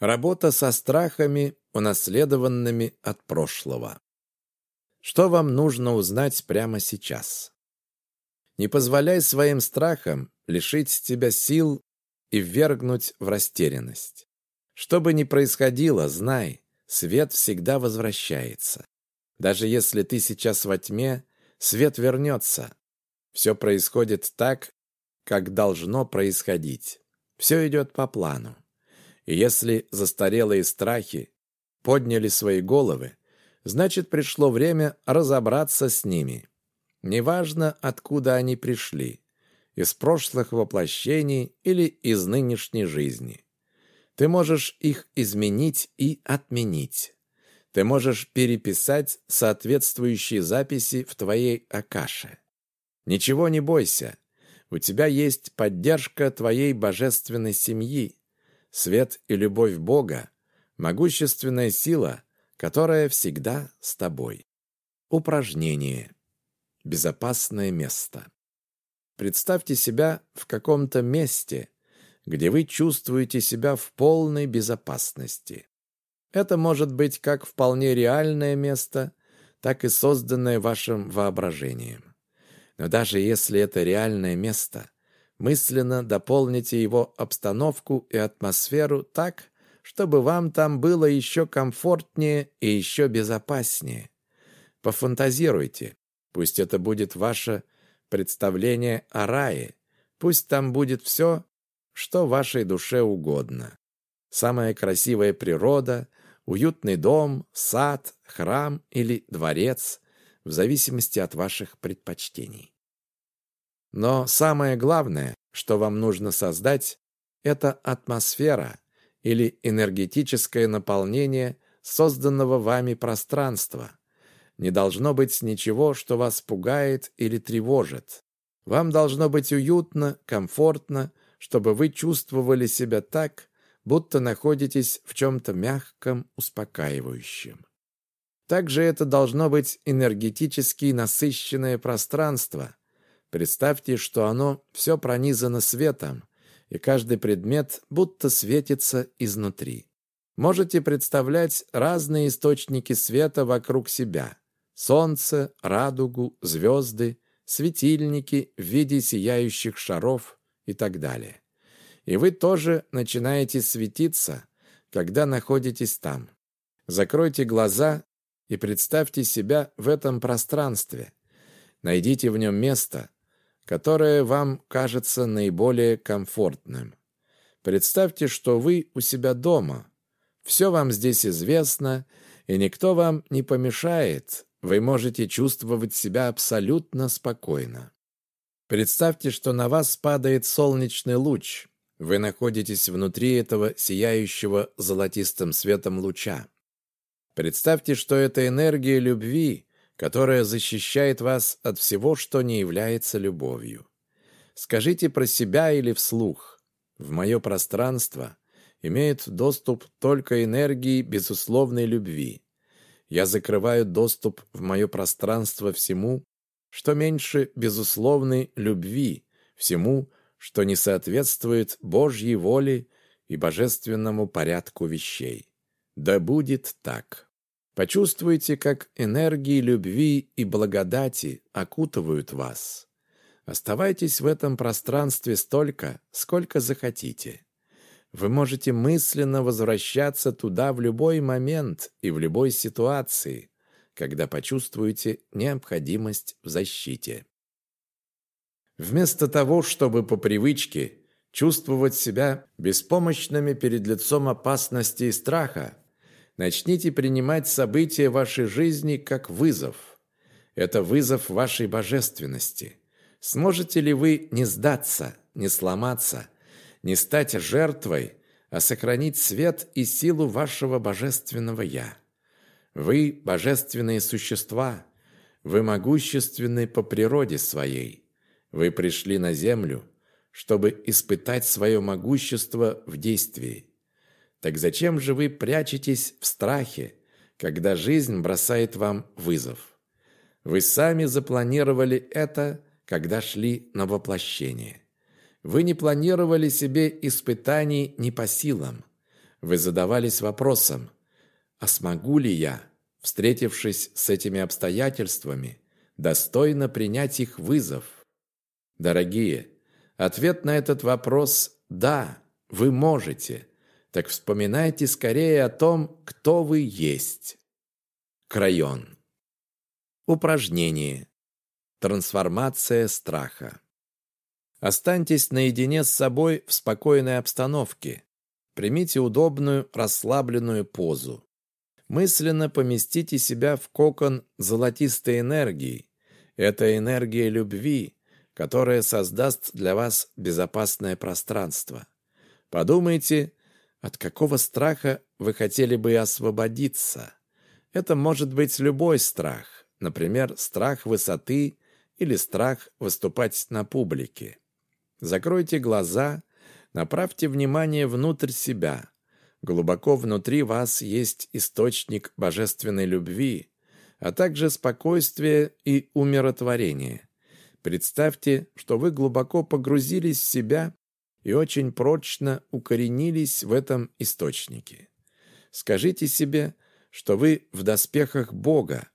Работа со страхами, унаследованными от прошлого. Что вам нужно узнать прямо сейчас? Не позволяй своим страхам лишить тебя сил и ввергнуть в растерянность. Что бы ни происходило, знай, свет всегда возвращается. Даже если ты сейчас во тьме, свет вернется. Все происходит так, как должно происходить. Все идет по плану. И если застарелые страхи подняли свои головы, значит, пришло время разобраться с ними. Неважно, откуда они пришли, из прошлых воплощений или из нынешней жизни. Ты можешь их изменить и отменить. Ты можешь переписать соответствующие записи в твоей Акаше. Ничего не бойся. У тебя есть поддержка твоей божественной семьи, свет и любовь Бога, могущественная сила, которая всегда с тобой. Упражнение. Безопасное место. Представьте себя в каком-то месте, где вы чувствуете себя в полной безопасности. Это может быть как вполне реальное место, так и созданное вашим воображением. Но даже если это реальное место, мысленно дополните его обстановку и атмосферу так, чтобы вам там было еще комфортнее и еще безопаснее. Пофантазируйте. Пусть это будет ваше представление о рае. Пусть там будет все, что вашей душе угодно. Самая красивая природа, уютный дом, сад, храм или дворец, в зависимости от ваших предпочтений. Но самое главное, что вам нужно создать, это атмосфера или энергетическое наполнение созданного вами пространства. Не должно быть ничего, что вас пугает или тревожит. Вам должно быть уютно, комфортно, чтобы вы чувствовали себя так, будто находитесь в чем-то мягком, успокаивающем. Также это должно быть энергетически насыщенное пространство. Представьте, что оно все пронизано светом, и каждый предмет будто светится изнутри. Можете представлять разные источники света вокруг себя. Солнце, радугу, звезды, светильники в виде сияющих шаров и так далее. И вы тоже начинаете светиться, когда находитесь там. Закройте глаза и представьте себя в этом пространстве. Найдите в нем место, которое вам кажется наиболее комфортным. Представьте, что вы у себя дома. Все вам здесь известно, и никто вам не помешает. Вы можете чувствовать себя абсолютно спокойно. Представьте, что на вас падает солнечный луч. Вы находитесь внутри этого сияющего золотистым светом луча. Представьте, что это энергия любви, которая защищает вас от всего, что не является любовью. Скажите про себя или вслух. В мое пространство имеет доступ только энергии безусловной любви. Я закрываю доступ в мое пространство всему, что меньше безусловной любви, всему, что не соответствует Божьей воле и божественному порядку вещей. Да будет так. Почувствуйте, как энергии любви и благодати окутывают вас. Оставайтесь в этом пространстве столько, сколько захотите. Вы можете мысленно возвращаться туда в любой момент и в любой ситуации, когда почувствуете необходимость в защите. Вместо того, чтобы по привычке чувствовать себя беспомощными перед лицом опасности и страха, начните принимать события вашей жизни как вызов. Это вызов вашей божественности. Сможете ли вы не сдаться, не сломаться, не стать жертвой, а сохранить свет и силу вашего божественного «Я»? Вы – божественные существа, вы могущественны по природе своей. Вы пришли на землю, чтобы испытать свое могущество в действии. Так зачем же вы прячетесь в страхе, когда жизнь бросает вам вызов? Вы сами запланировали это, когда шли на воплощение. Вы не планировали себе испытаний не по силам. Вы задавались вопросом, а смогу ли я, встретившись с этими обстоятельствами, достойно принять их вызов? Дорогие, ответ на этот вопрос – да, вы можете. Так вспоминайте скорее о том, кто вы есть. Крайон. Упражнение. Трансформация страха. Останьтесь наедине с собой в спокойной обстановке. Примите удобную, расслабленную позу. Мысленно поместите себя в кокон золотистой энергии. Это энергия любви, которая создаст для вас безопасное пространство. Подумайте, от какого страха вы хотели бы освободиться. Это может быть любой страх, например, страх высоты или страх выступать на публике. Закройте глаза, направьте внимание внутрь себя. Глубоко внутри вас есть источник божественной любви, а также спокойствие и умиротворение. Представьте, что вы глубоко погрузились в себя и очень прочно укоренились в этом источнике. Скажите себе, что вы в доспехах Бога,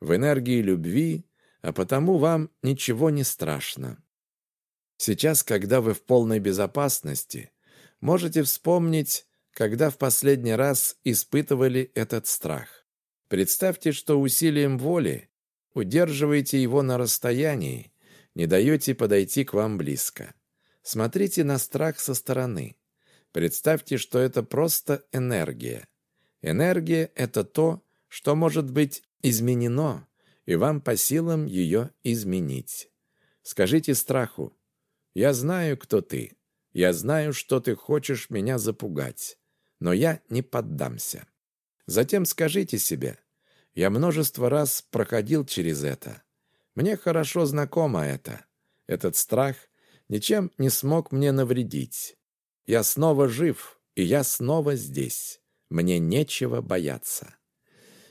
в энергии любви, а потому вам ничего не страшно. Сейчас, когда вы в полной безопасности, можете вспомнить, когда в последний раз испытывали этот страх. Представьте, что усилием воли удерживаете его на расстоянии, не даете подойти к вам близко. Смотрите на страх со стороны. Представьте, что это просто энергия. Энергия – это то, что может быть изменено, и вам по силам ее изменить. Скажите страху, я знаю, кто ты. Я знаю, что ты хочешь меня запугать. Но я не поддамся. Затем скажите себе, я множество раз проходил через это. Мне хорошо знакомо это. Этот страх ничем не смог мне навредить. Я снова жив, и я снова здесь. Мне нечего бояться.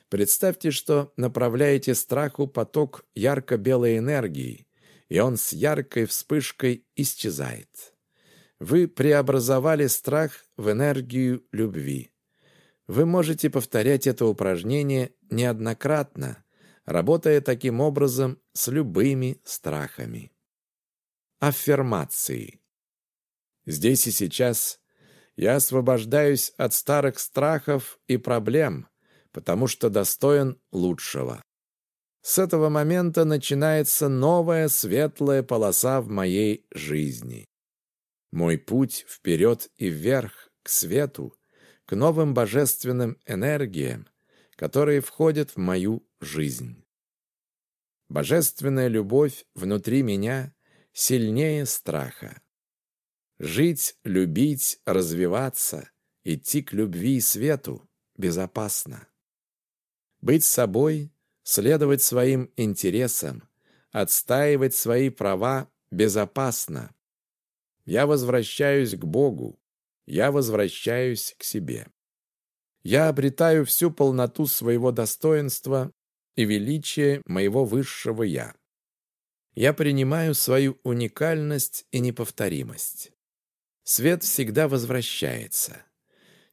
Представьте, что направляете страху поток ярко-белой энергии, и он с яркой вспышкой исчезает. Вы преобразовали страх в энергию любви. Вы можете повторять это упражнение неоднократно, работая таким образом с любыми страхами. Аффирмации. Здесь и сейчас я освобождаюсь от старых страхов и проблем, потому что достоин лучшего. С этого момента начинается новая светлая полоса в моей жизни. Мой путь вперед и вверх, к свету, к новым божественным энергиям, которые входят в мою жизнь. Божественная любовь внутри меня сильнее страха. Жить, любить, развиваться, идти к любви и свету безопасно. Быть собой следовать своим интересам, отстаивать свои права безопасно. Я возвращаюсь к Богу, я возвращаюсь к себе. Я обретаю всю полноту своего достоинства и величие моего высшего «я». Я принимаю свою уникальность и неповторимость. Свет всегда возвращается.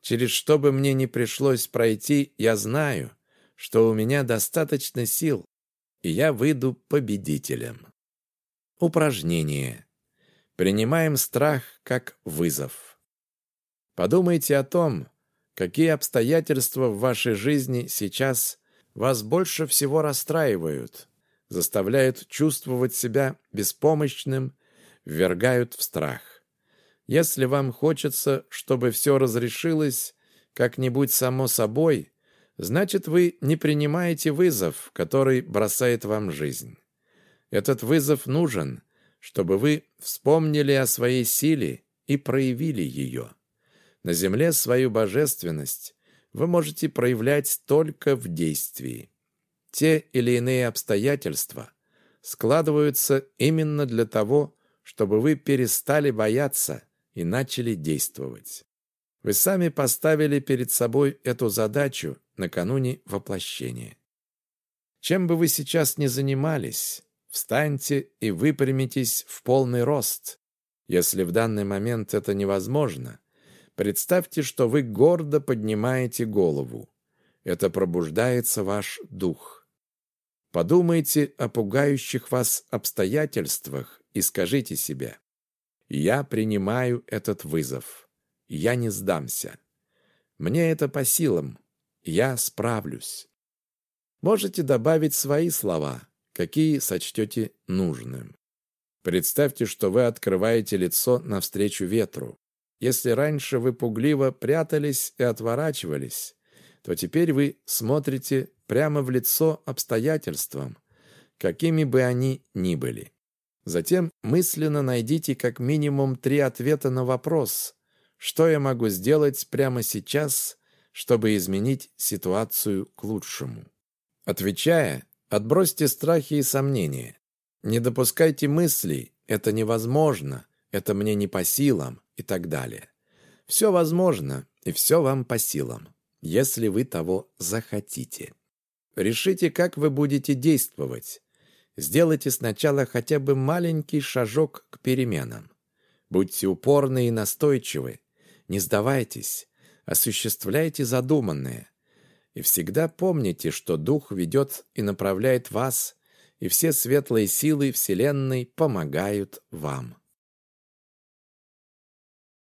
Через что бы мне ни пришлось пройти, я знаю – что у меня достаточно сил, и я выйду победителем. Упражнение. Принимаем страх как вызов. Подумайте о том, какие обстоятельства в вашей жизни сейчас вас больше всего расстраивают, заставляют чувствовать себя беспомощным, ввергают в страх. Если вам хочется, чтобы все разрешилось как-нибудь само собой, значит, вы не принимаете вызов, который бросает вам жизнь. Этот вызов нужен, чтобы вы вспомнили о своей силе и проявили ее. На земле свою божественность вы можете проявлять только в действии. Те или иные обстоятельства складываются именно для того, чтобы вы перестали бояться и начали действовать. Вы сами поставили перед собой эту задачу накануне воплощения. Чем бы вы сейчас ни занимались, встаньте и выпрямитесь в полный рост. Если в данный момент это невозможно, Представьте, что вы гордо поднимаете голову. Это пробуждается ваш дух. Подумайте о пугающих вас обстоятельствах и скажите себе «Я принимаю этот вызов. Я не сдамся. Мне это по силам. Я справлюсь». Можете добавить свои слова, какие сочтете нужным. Представьте, что вы открываете лицо навстречу ветру. Если раньше вы пугливо прятались и отворачивались, то теперь вы смотрите прямо в лицо обстоятельствам, какими бы они ни были. Затем мысленно найдите как минимум три ответа на вопрос, что я могу сделать прямо сейчас, чтобы изменить ситуацию к лучшему. Отвечая, отбросьте страхи и сомнения. Не допускайте мыслей «это невозможно», «это мне не по силам» и так далее. Все возможно и все вам по силам, если вы того захотите. Решите, как вы будете действовать. Сделайте сначала хотя бы маленький шажок к переменам. Будьте упорны и настойчивы. Не сдавайтесь. Осуществляйте задуманное. И всегда помните, что Дух ведет и направляет вас – и все светлые силы Вселенной помогают вам.